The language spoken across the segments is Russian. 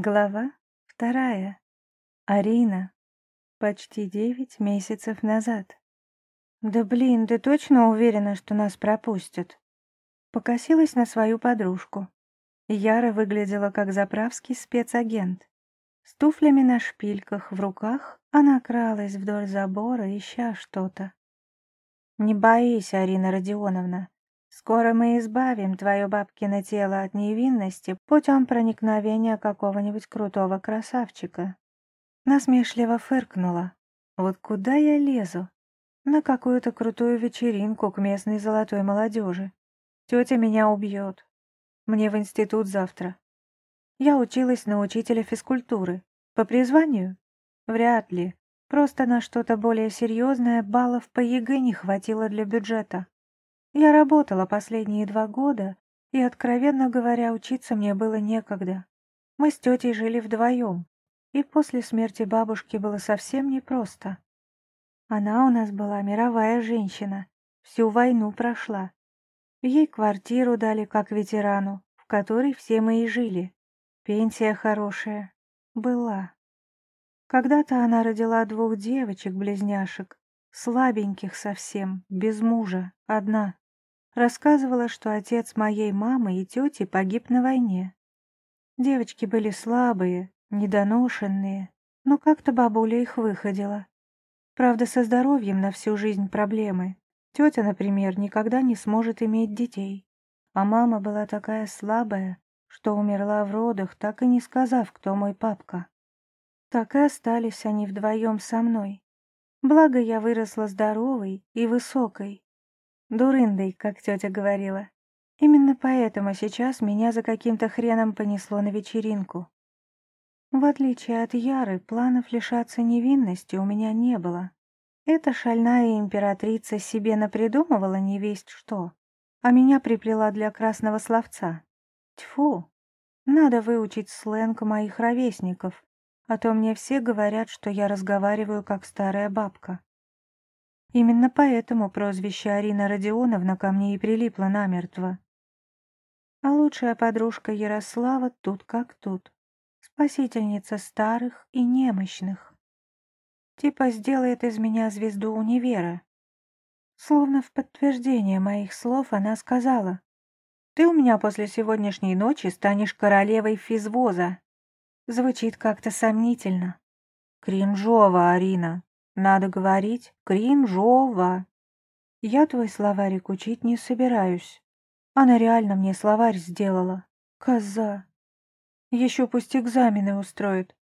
Глава вторая. Арина. Почти девять месяцев назад. «Да блин, ты точно уверена, что нас пропустят?» Покосилась на свою подружку. Яра выглядела как заправский спецагент. С туфлями на шпильках в руках она кралась вдоль забора, ища что-то. «Не боись, Арина Родионовна. Скоро мы избавим твое бабкино тело от невинности путем проникновения какого-нибудь крутого красавчика. Насмешливо фыркнула. Вот куда я лезу? На какую-то крутую вечеринку к местной золотой молодежи. Тетя меня убьет. Мне в институт завтра. Я училась на учителя физкультуры. По призванию? Вряд ли. Просто на что-то более серьезное баллов по ЕГЭ не хватило для бюджета. Я работала последние два года, и, откровенно говоря, учиться мне было некогда. Мы с тетей жили вдвоем, и после смерти бабушки было совсем непросто. Она у нас была мировая женщина, всю войну прошла. Ей квартиру дали как ветерану, в которой все мы и жили. Пенсия хорошая. Была. Когда-то она родила двух девочек-близняшек, слабеньких совсем, без мужа, одна. Рассказывала, что отец моей мамы и тети погиб на войне. Девочки были слабые, недоношенные, но как-то бабуля их выходила. Правда, со здоровьем на всю жизнь проблемы. Тетя, например, никогда не сможет иметь детей. А мама была такая слабая, что умерла в родах, так и не сказав, кто мой папка. Так и остались они вдвоем со мной. Благо, я выросла здоровой и высокой, Дурындой, как тетя говорила. Именно поэтому сейчас меня за каким-то хреном понесло на вечеринку. В отличие от Яры, планов лишаться невинности у меня не было. Эта шальная императрица себе напридумывала не весть что, а меня приплела для красного словца. Тьфу, надо выучить сленг моих ровесников, а то мне все говорят, что я разговариваю как старая бабка. Именно поэтому прозвище Арина Родионовна ко мне и прилипло намертво. А лучшая подружка Ярослава тут как тут. Спасительница старых и немощных. Типа сделает из меня звезду универа. Словно в подтверждение моих слов она сказала, «Ты у меня после сегодняшней ночи станешь королевой физвоза». Звучит как-то сомнительно. «Кринжово, Арина», надо говорить кринжово. Я твой словарик учить не собираюсь. Она реально мне словарь сделала. Коза. Еще пусть экзамены устроит.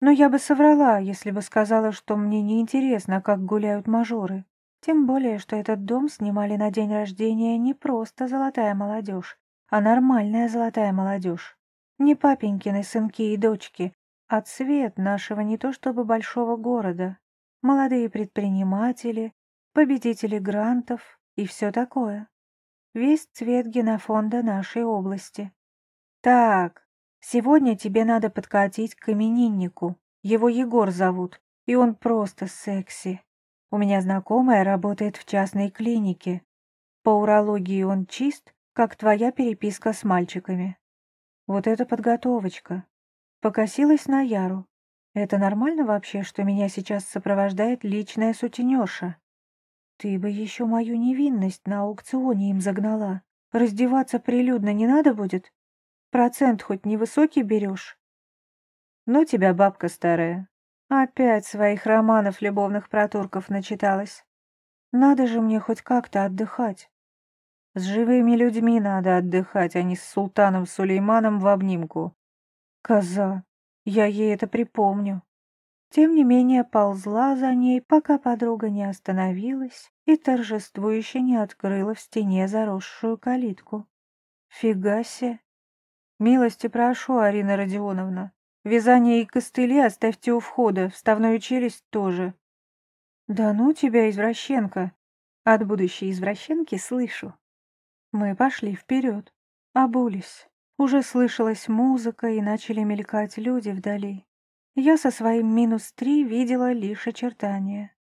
Но я бы соврала, если бы сказала, что мне не интересно, как гуляют мажоры. Тем более, что этот дом снимали на день рождения не просто золотая молодежь, а нормальная золотая молодежь. Не папенькины сынки и дочки, а цвет нашего не то чтобы большого города молодые предприниматели, победители грантов и все такое. Весь цвет генофонда нашей области. Так, сегодня тебе надо подкатить к имениннику. Его Егор зовут, и он просто секси. У меня знакомая работает в частной клинике. По урологии он чист, как твоя переписка с мальчиками. Вот это подготовочка. Покосилась на Яру, это нормально вообще, что меня сейчас сопровождает личная сутенерша? Ты бы еще мою невинность на аукционе им загнала. Раздеваться прилюдно не надо будет? Процент хоть невысокий берешь? Ну тебя, бабка старая. Опять своих романов любовных протурков начиталась. Надо же мне хоть как-то отдыхать. С живыми людьми надо отдыхать, а не с султаном Сулейманом в обнимку. Коза, я ей это припомню. Тем не менее ползла за ней, пока подруга не остановилась и торжествующе не открыла в стене заросшую калитку. Фига себе! Милости прошу, Арина Родионовна. Вязание и костыли оставьте у входа, вставную челюсть тоже. Да ну тебя, извращенка! От будущей извращенки слышу. Мы пошли вперед, обулись. Уже слышалась музыка и начали мелькать люди вдали. Я со своим минус три видела лишь очертания.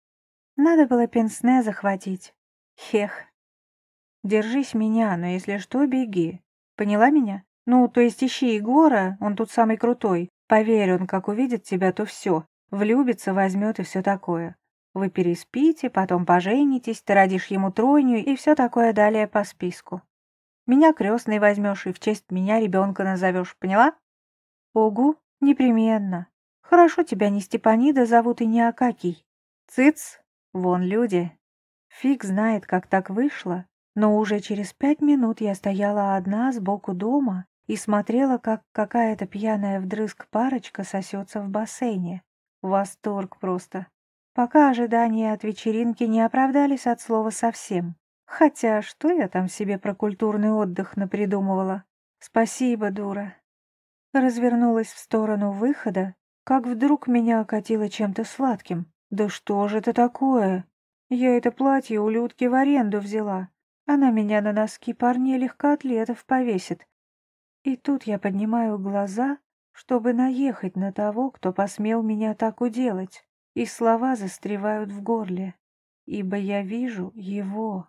Надо было пенсне захватить. Хех. Держись меня, но если что, беги. Поняла меня? Ну, то есть ищи Егора, он тут самый крутой. Поверь, он как увидит тебя, то все, влюбится, возьмет и все такое. Вы переспите, потом поженитесь, ты родишь ему тройню и все такое далее по списку. Меня крестной возьмешь и в честь меня ребенка назовешь, поняла? Угу, непременно. Хорошо тебя не Степанида зовут и не Акакий. Цыц, вон люди. Фиг знает, как так вышло, но уже через пять минут я стояла одна сбоку дома и смотрела, как какая-то пьяная вдрызг парочка сосется в бассейне. Восторг просто. Пока ожидания от вечеринки не оправдались от слова совсем. Хотя что я там себе про культурный отдых напридумывала? Спасибо, дура. Развернулась в сторону выхода, как вдруг меня окатило чем-то сладким. Да что же это такое? Я это платье у Людки в аренду взяла. Она меня на носки парней легкоатлетов повесит. И тут я поднимаю глаза, чтобы наехать на того, кто посмел меня так уделать, и слова застревают в горле, ибо я вижу его.